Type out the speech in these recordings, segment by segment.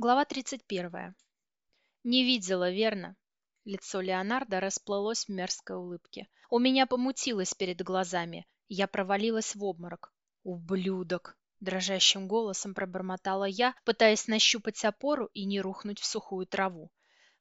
Глава 31. Не видела, верно? Лицо Леонардо расплылось в мерзкой улыбке. У меня помутилось перед глазами. Я провалилась в обморок. «Ублюдок!» – дрожащим голосом пробормотала я, пытаясь нащупать опору и не рухнуть в сухую траву.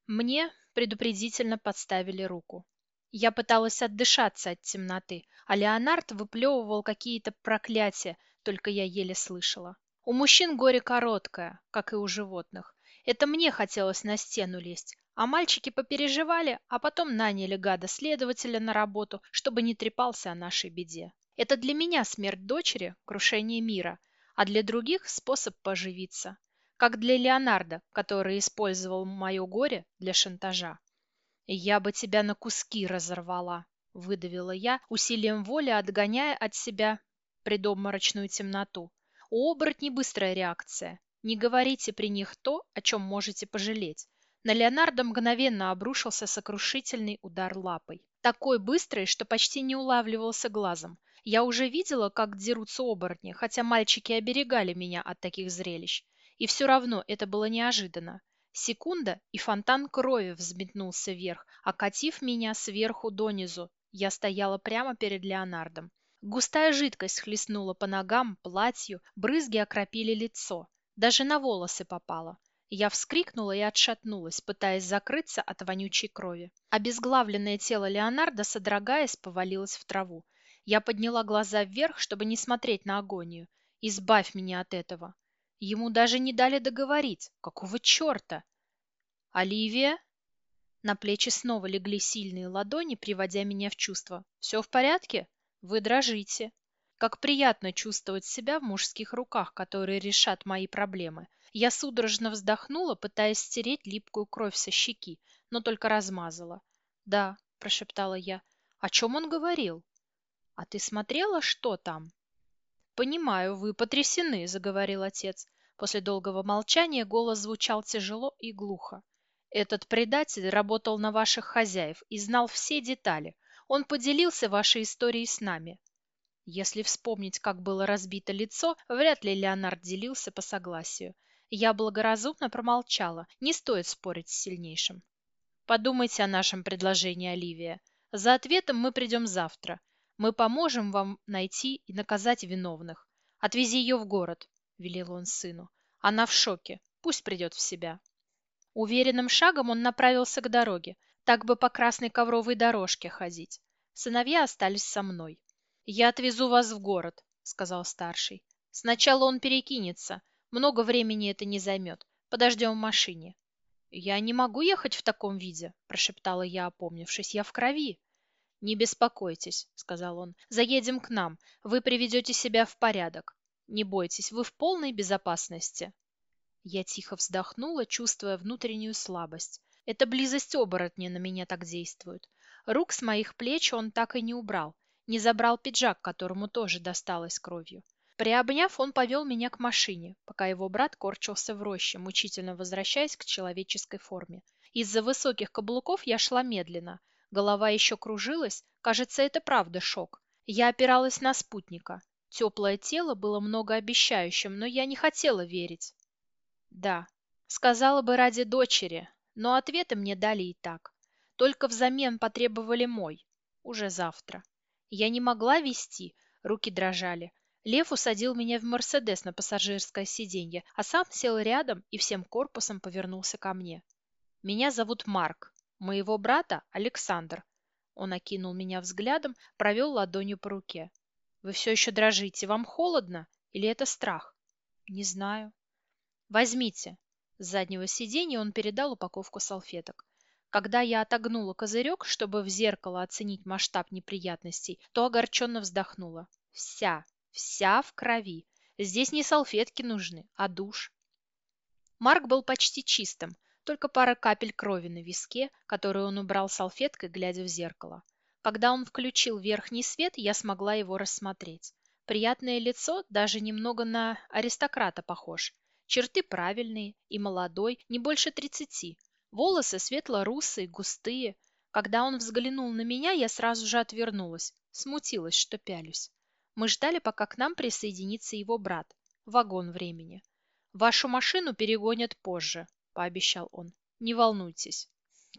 Мне предупредительно подставили руку. Я пыталась отдышаться от темноты, а Леонард выплевывал какие-то проклятия, только я еле слышала. У мужчин горе короткое, как и у животных. Это мне хотелось на стену лезть, а мальчики попереживали, а потом наняли гада-следователя на работу, чтобы не трепался о нашей беде. Это для меня смерть дочери – крушение мира, а для других – способ поживиться. Как для Леонардо, который использовал мое горе для шантажа. «Я бы тебя на куски разорвала», – выдавила я, усилием воли отгоняя от себя предобморочную темноту. У оборотней быстрая реакция. Не говорите при них то, о чем можете пожалеть. На Леонардо мгновенно обрушился сокрушительный удар лапой. Такой быстрый, что почти не улавливался глазом. Я уже видела, как дерутся оборотни, хотя мальчики оберегали меня от таких зрелищ. И все равно это было неожиданно. Секунда, и фонтан крови взметнулся вверх, окатив меня сверху донизу. Я стояла прямо перед Леонардом. Густая жидкость хлестнула по ногам, платью, брызги окропили лицо. Даже на волосы попало. Я вскрикнула и отшатнулась, пытаясь закрыться от вонючей крови. Обезглавленное тело Леонардо, содрогаясь, повалилось в траву. Я подняла глаза вверх, чтобы не смотреть на агонию. Избавь меня от этого. Ему даже не дали договорить. Какого черта? Оливия? На плечи снова легли сильные ладони, приводя меня в чувство. Все в порядке? Вы дрожите. Как приятно чувствовать себя в мужских руках, которые решат мои проблемы. Я судорожно вздохнула, пытаясь стереть липкую кровь со щеки, но только размазала. «Да», – прошептала я. «О чем он говорил?» «А ты смотрела, что там?» «Понимаю, вы потрясены», – заговорил отец. После долгого молчания голос звучал тяжело и глухо. «Этот предатель работал на ваших хозяев и знал все детали. Он поделился вашей историей с нами. Если вспомнить, как было разбито лицо, вряд ли Леонард делился по согласию. Я благоразумно промолчала, не стоит спорить с сильнейшим. Подумайте о нашем предложении, Оливия. За ответом мы придем завтра. Мы поможем вам найти и наказать виновных. Отвези ее в город, велел он сыну. Она в шоке. Пусть придет в себя. Уверенным шагом он направился к дороге, так бы по красной ковровой дорожке ходить. Сыновья остались со мной. «Я отвезу вас в город», — сказал старший. «Сначала он перекинется. Много времени это не займет. Подождем в машине». «Я не могу ехать в таком виде», — прошептала я, опомнившись. «Я в крови». «Не беспокойтесь», — сказал он. «Заедем к нам. Вы приведете себя в порядок. Не бойтесь, вы в полной безопасности». Я тихо вздохнула, чувствуя внутреннюю слабость. Это близость оборотня на меня так действует. Рук с моих плеч он так и не убрал. Не забрал пиджак, которому тоже досталось кровью. Приобняв, он повел меня к машине, пока его брат корчился в роще, мучительно возвращаясь к человеческой форме. Из-за высоких каблуков я шла медленно. Голова еще кружилась. Кажется, это правда шок. Я опиралась на спутника. Теплое тело было многообещающим, но я не хотела верить. Да, сказала бы ради дочери, но ответы мне дали и так. Только взамен потребовали мой. Уже завтра. Я не могла вести, руки дрожали. Лев усадил меня в «Мерседес» на пассажирское сиденье, а сам сел рядом и всем корпусом повернулся ко мне. «Меня зовут Марк. Моего брата Александр». Он окинул меня взглядом, провел ладонью по руке. «Вы все еще дрожите. Вам холодно? Или это страх?» «Не знаю». «Возьмите. С заднего сиденья он передал упаковку салфеток. Когда я отогнула козырек, чтобы в зеркало оценить масштаб неприятностей, то огорченно вздохнула. Вся, вся в крови. Здесь не салфетки нужны, а душ. Марк был почти чистым, только пара капель крови на виске, которую он убрал салфеткой, глядя в зеркало. Когда он включил верхний свет, я смогла его рассмотреть. Приятное лицо даже немного на аристократа похож. Черты правильные и молодой, не больше тридцати. Волосы светло-русые, густые. Когда он взглянул на меня, я сразу же отвернулась. Смутилась, что пялюсь. Мы ждали, пока к нам присоединится его брат. Вагон времени. Вашу машину перегонят позже, пообещал он. Не волнуйтесь.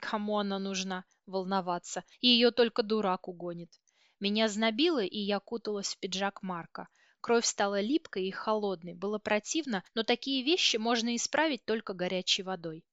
Кому она нужна волноваться? Ее только дурак угонит. Меня знобило, и я куталась в пиджак Марка. Кровь стала липкой и холодной. Было противно, но такие вещи можно исправить только горячей водой.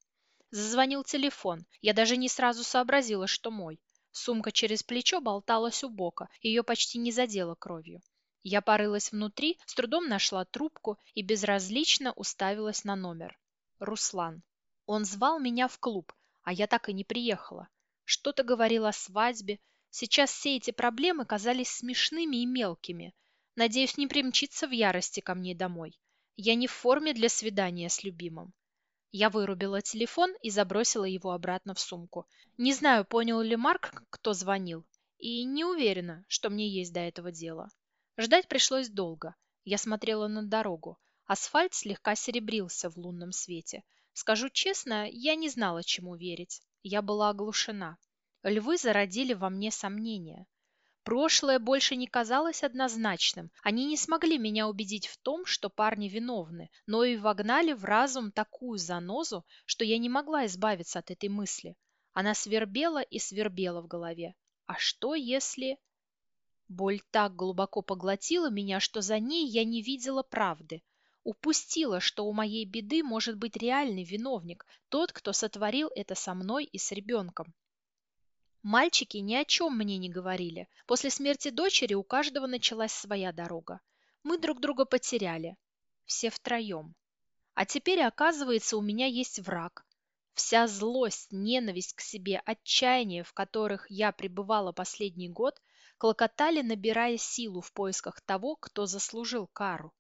Зазвонил телефон. Я даже не сразу сообразила, что мой. Сумка через плечо болталась у бока. Ее почти не задело кровью. Я порылась внутри, с трудом нашла трубку и безразлично уставилась на номер. Руслан. Он звал меня в клуб, а я так и не приехала. Что-то говорил о свадьбе. Сейчас все эти проблемы казались смешными и мелкими. Надеюсь, не примчится в ярости ко мне домой. Я не в форме для свидания с любимым. Я вырубила телефон и забросила его обратно в сумку. Не знаю, понял ли Марк, кто звонил, и не уверена, что мне есть до этого дело. Ждать пришлось долго. Я смотрела на дорогу. Асфальт слегка серебрился в лунном свете. Скажу честно, я не знала, чему верить. Я была оглушена. Львы зародили во мне сомнения. Прошлое больше не казалось однозначным. Они не смогли меня убедить в том, что парни виновны, но и вогнали в разум такую занозу, что я не могла избавиться от этой мысли. Она свербела и свербела в голове. А что если... Боль так глубоко поглотила меня, что за ней я не видела правды. Упустила, что у моей беды может быть реальный виновник, тот, кто сотворил это со мной и с ребенком. Мальчики ни о чем мне не говорили. После смерти дочери у каждого началась своя дорога. Мы друг друга потеряли. Все втроем. А теперь, оказывается, у меня есть враг. Вся злость, ненависть к себе, отчаяние, в которых я пребывала последний год, клокотали, набирая силу в поисках того, кто заслужил кару.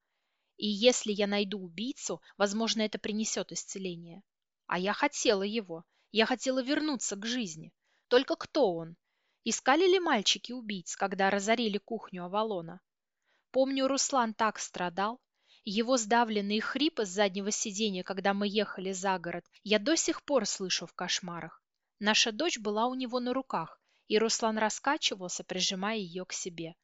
И если я найду убийцу, возможно, это принесет исцеление. А я хотела его. Я хотела вернуться к жизни. Только кто он? Искали ли мальчики убийц, когда разорили кухню Авалона? Помню, Руслан так страдал. Его сдавленные хрипы с заднего сиденья, когда мы ехали за город, я до сих пор слышу в кошмарах. Наша дочь была у него на руках, и Руслан раскачивался, прижимая ее к себе.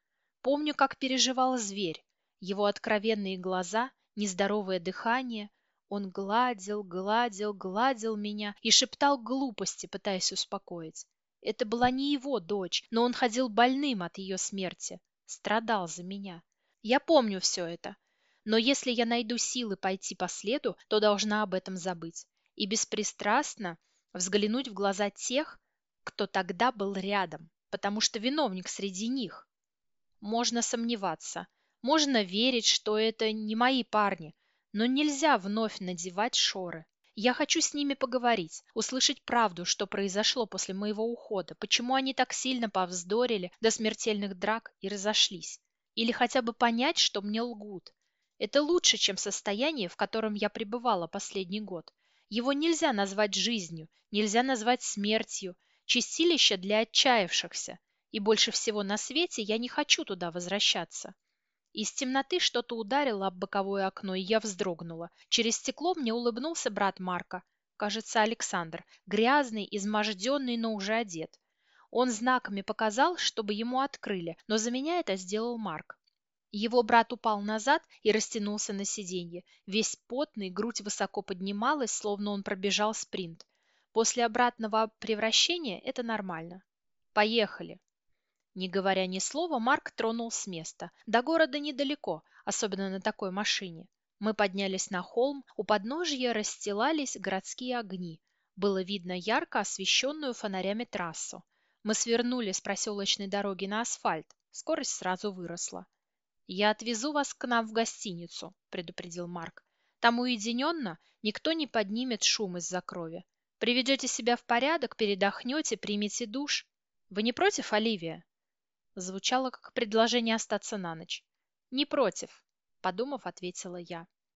Помню, как переживал зверь, его откровенные глаза, нездоровое дыхание. Он гладил, гладил, гладил меня и шептал глупости, пытаясь успокоить. Это была не его дочь, но он ходил больным от ее смерти, страдал за меня. Я помню все это. Но если я найду силы пойти по следу, то должна об этом забыть и беспристрастно взглянуть в глаза тех, кто тогда был рядом, потому что виновник среди них. Можно сомневаться, можно верить, что это не мои парни, но нельзя вновь надевать шоры. Я хочу с ними поговорить, услышать правду, что произошло после моего ухода, почему они так сильно повздорили до смертельных драк и разошлись. Или хотя бы понять, что мне лгут. Это лучше, чем состояние, в котором я пребывала последний год. Его нельзя назвать жизнью, нельзя назвать смертью, чистилище для отчаявшихся. И больше всего на свете я не хочу туда возвращаться. Из темноты что-то ударило об боковое окно, и я вздрогнула. Через стекло мне улыбнулся брат Марка, кажется, Александр, грязный, изможденный, но уже одет. Он знаками показал, чтобы ему открыли, но за меня это сделал Марк. Его брат упал назад и растянулся на сиденье. Весь потный, грудь высоко поднималась, словно он пробежал спринт. После обратного превращения это нормально. Поехали. Не говоря ни слова, Марк тронул с места. До города недалеко, особенно на такой машине. Мы поднялись на холм, у подножья расстилались городские огни. Было видно ярко освещенную фонарями трассу. Мы свернули с проселочной дороги на асфальт. Скорость сразу выросла. «Я отвезу вас к нам в гостиницу», — предупредил Марк. «Там уединенно, никто не поднимет шум из-за крови. Приведете себя в порядок, передохнете, примете душ. Вы не против, Оливия?» Звучало как предложение остаться на ночь. «Не против», — подумав, ответила я.